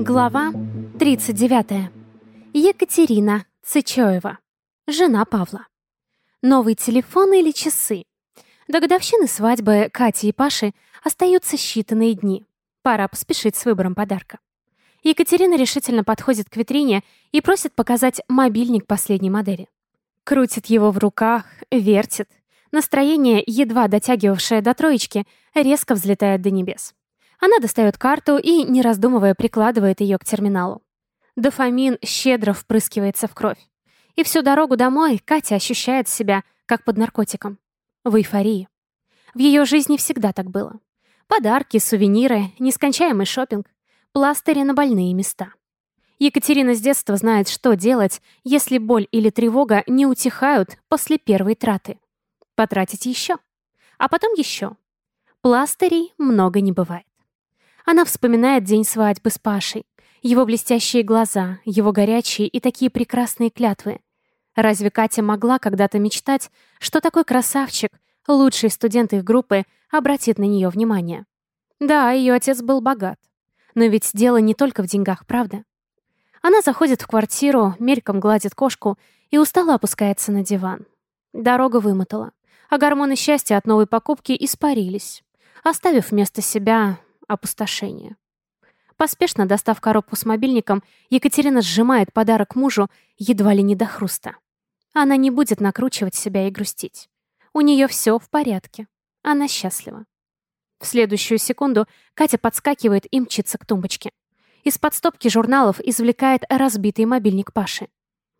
Глава 39. Екатерина Цычоева. Жена Павла. Новый телефон или часы? До годовщины свадьбы Кати и Паши остаются считанные дни. Пора поспешить с выбором подарка. Екатерина решительно подходит к витрине и просит показать мобильник последней модели. Крутит его в руках, вертит. Настроение, едва дотягивавшее до троечки, резко взлетает до небес. Она достает карту и, не раздумывая, прикладывает ее к терминалу. Дофамин щедро впрыскивается в кровь. И всю дорогу домой Катя ощущает себя, как под наркотиком. В эйфории. В ее жизни всегда так было. Подарки, сувениры, нескончаемый шопинг, пластыри на больные места. Екатерина с детства знает, что делать, если боль или тревога не утихают после первой траты. Потратить еще. А потом еще. Пластырей много не бывает. Она вспоминает день свадьбы с Пашей. Его блестящие глаза, его горячие и такие прекрасные клятвы. Разве Катя могла когда-то мечтать, что такой красавчик, лучший студент их группы, обратит на нее внимание? Да, ее отец был богат. Но ведь дело не только в деньгах, правда? Она заходит в квартиру, мельком гладит кошку и устало опускается на диван. Дорога вымотала, а гормоны счастья от новой покупки испарились, оставив вместо себя опустошение. Поспешно достав коробку с мобильником, Екатерина сжимает подарок мужу едва ли не до хруста. Она не будет накручивать себя и грустить. У нее все в порядке. Она счастлива. В следующую секунду Катя подскакивает и мчится к тумбочке. Из-под стопки журналов извлекает разбитый мобильник Паши.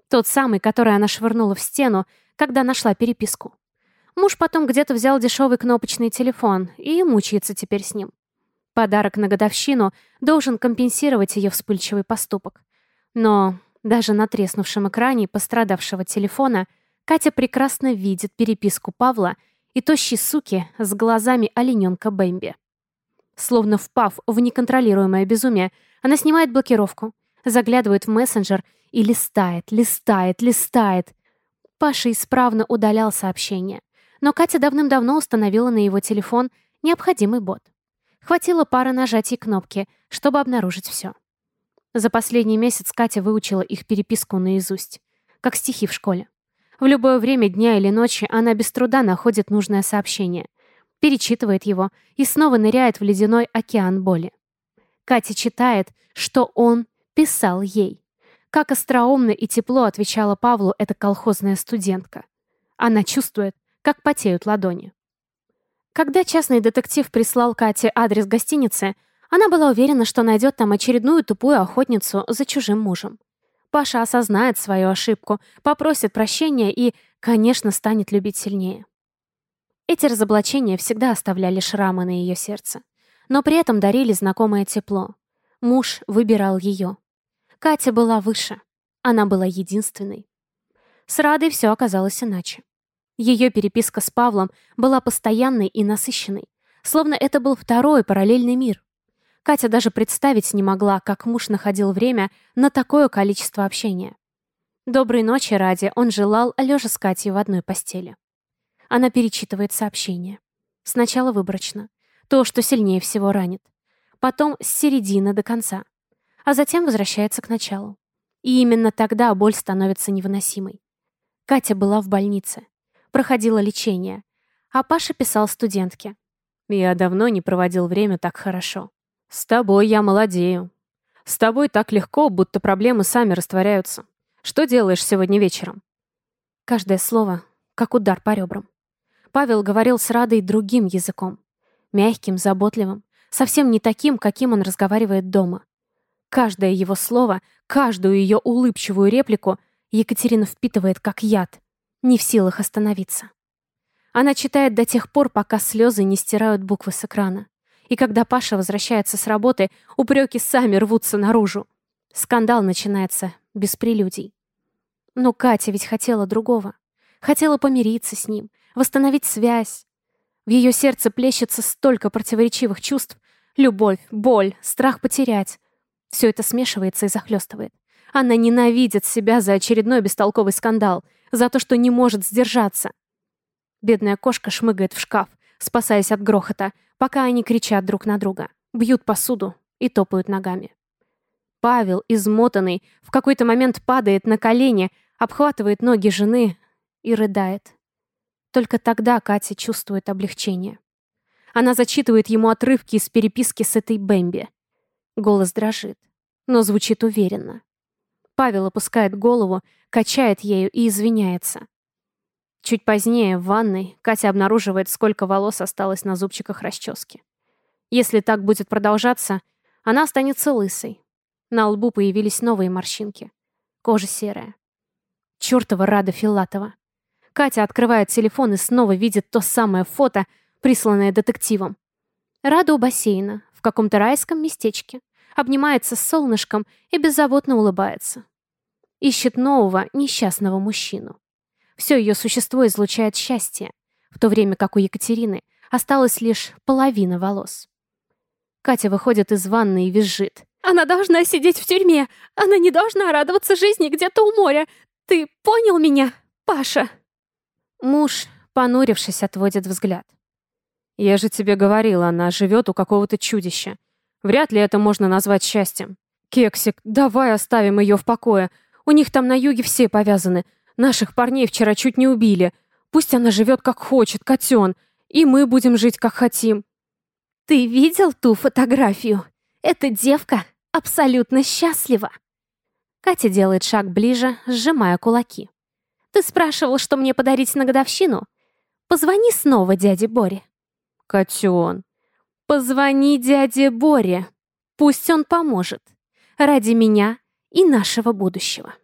Тот самый, который она швырнула в стену, когда нашла переписку. Муж потом где-то взял дешевый кнопочный телефон и мучается теперь с ним. Подарок на годовщину должен компенсировать ее вспыльчивый поступок. Но даже на треснувшем экране пострадавшего телефона Катя прекрасно видит переписку Павла и тощей суки с глазами олененка Бэмби. Словно впав в неконтролируемое безумие, она снимает блокировку, заглядывает в мессенджер и листает, листает, листает. Паша исправно удалял сообщение, но Катя давным-давно установила на его телефон необходимый бот. Хватило пары нажатий кнопки, чтобы обнаружить все. За последний месяц Катя выучила их переписку наизусть, как стихи в школе. В любое время дня или ночи она без труда находит нужное сообщение, перечитывает его и снова ныряет в ледяной океан боли. Катя читает, что он писал ей. Как остроумно и тепло отвечала Павлу эта колхозная студентка. Она чувствует, как потеют ладони. Когда частный детектив прислал Кате адрес гостиницы, она была уверена, что найдет там очередную тупую охотницу за чужим мужем. Паша осознает свою ошибку, попросит прощения и, конечно, станет любить сильнее. Эти разоблачения всегда оставляли шрамы на ее сердце, но при этом дарили знакомое тепло. Муж выбирал ее. Катя была выше. Она была единственной. С Радой все оказалось иначе. Ее переписка с Павлом была постоянной и насыщенной, словно это был второй параллельный мир. Катя даже представить не могла, как муж находил время на такое количество общения. Доброй ночи ради он желал, лежа с Катей в одной постели. Она перечитывает сообщение. Сначала выборочно. То, что сильнее всего ранит. Потом с середины до конца. А затем возвращается к началу. И именно тогда боль становится невыносимой. Катя была в больнице проходила лечение. А Паша писал студентке. «Я давно не проводил время так хорошо. С тобой я молодею. С тобой так легко, будто проблемы сами растворяются. Что делаешь сегодня вечером?» Каждое слово как удар по ребрам. Павел говорил с Радой другим языком. Мягким, заботливым. Совсем не таким, каким он разговаривает дома. Каждое его слово, каждую ее улыбчивую реплику Екатерина впитывает как яд не в силах остановиться. Она читает до тех пор, пока слезы не стирают буквы с экрана. И когда Паша возвращается с работы, упреки сами рвутся наружу. Скандал начинается без прелюдий. Но Катя ведь хотела другого. Хотела помириться с ним, восстановить связь. В ее сердце плещется столько противоречивых чувств. Любовь, боль, страх потерять. Все это смешивается и захлестывает. Она ненавидит себя за очередной бестолковый скандал — за то, что не может сдержаться. Бедная кошка шмыгает в шкаф, спасаясь от грохота, пока они кричат друг на друга, бьют посуду и топают ногами. Павел, измотанный, в какой-то момент падает на колени, обхватывает ноги жены и рыдает. Только тогда Катя чувствует облегчение. Она зачитывает ему отрывки из переписки с этой Бэмби. Голос дрожит, но звучит уверенно. Павел опускает голову, качает ею и извиняется. Чуть позднее в ванной Катя обнаруживает, сколько волос осталось на зубчиках расчески. Если так будет продолжаться, она останется лысой. На лбу появились новые морщинки. Кожа серая. Чёртова Рада Филатова. Катя открывает телефон и снова видит то самое фото, присланное детективом. Рада у бассейна, в каком-то райском местечке, обнимается с солнышком и беззаботно улыбается. Ищет нового, несчастного мужчину. Все ее существо излучает счастье, в то время как у Екатерины осталась лишь половина волос. Катя выходит из ванны и визжит. «Она должна сидеть в тюрьме! Она не должна радоваться жизни где-то у моря! Ты понял меня, Паша?» Муж, понурившись, отводит взгляд. «Я же тебе говорила, она живет у какого-то чудища. Вряд ли это можно назвать счастьем. Кексик, давай оставим ее в покое. У них там на юге все повязаны. Наших парней вчера чуть не убили. Пусть она живет как хочет, котен. И мы будем жить как хотим». «Ты видел ту фотографию? Эта девка абсолютно счастлива!» Катя делает шаг ближе, сжимая кулаки. «Ты спрашивал, что мне подарить на годовщину? Позвони снова дяде Боре». «Котен». «Позвони дяде Боре. Пусть он поможет. Ради меня и нашего будущего».